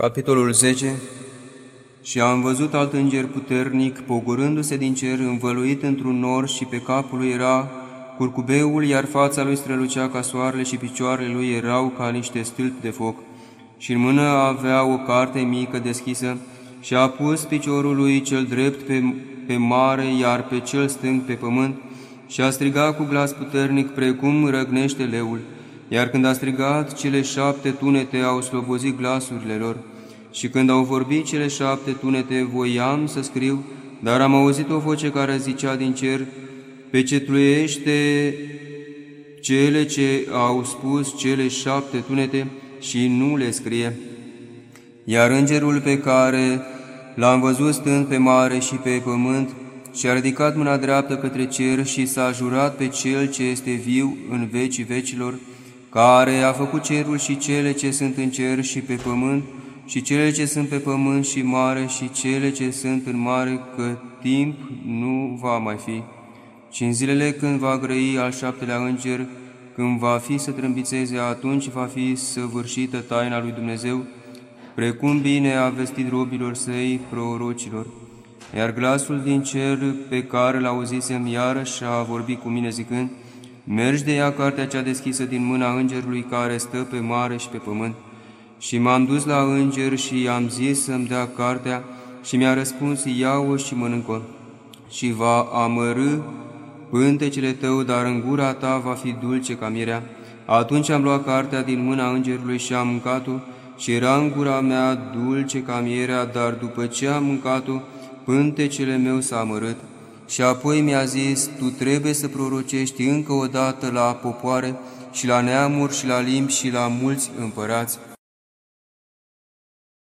Capitolul 10 Și am văzut alt înger puternic, pogorându-se din cer, învăluit într-un nor și pe capul lui era curcubeul, iar fața lui strălucea ca soarele și picioarele lui erau ca niște stâlpi de foc. Și în mână avea o carte mică deschisă și a pus piciorul lui cel drept pe, pe mare, iar pe cel stâng pe pământ, și a strigat cu glas puternic, precum răgnește leul. Iar când a strigat, cele șapte tunete au slobozit glasurile lor. Și când au vorbit cele șapte tunete, voiam să scriu, dar am auzit o voce care zicea din cer, pecetluiește cele ce au spus cele șapte tunete și nu le scrie. Iar îngerul pe care l-am văzut stând pe mare și pe pământ, și-a ridicat mâna dreaptă către cer și s-a jurat pe Cel ce este viu în vecii vecilor, care a făcut cerul și cele ce sunt în cer și pe pământ, și cele ce sunt pe pământ și mare și cele ce sunt în mare, că timp nu va mai fi. Și în zilele când va grăi al șaptelea înger, când va fi să trâmbițeze, atunci va fi săvârșită taina lui Dumnezeu, precum bine a vestit robilor săi, prorocilor. Iar glasul din cer pe care l-auzisem iarăși a vorbit cu mine zicând, Mergi de ea cartea cea deschisă din mâna îngerului care stă pe mare și pe pământ. Și m-am dus la înger și i-am zis să-mi dea cartea și mi-a răspuns, ia-o și mănâncă. Și va amărâ pântecele tău, dar în gura ta va fi dulce ca mirea. Atunci am luat cartea din mâna îngerului și am mâncat-o și era în gura mea dulce ca mierea, dar după ce am mâncat-o, pântecele meu s-a amărât. Și apoi mi-a zis, tu trebuie să prorocești încă o dată la popoare și la neamuri și la limbi și la mulți împărați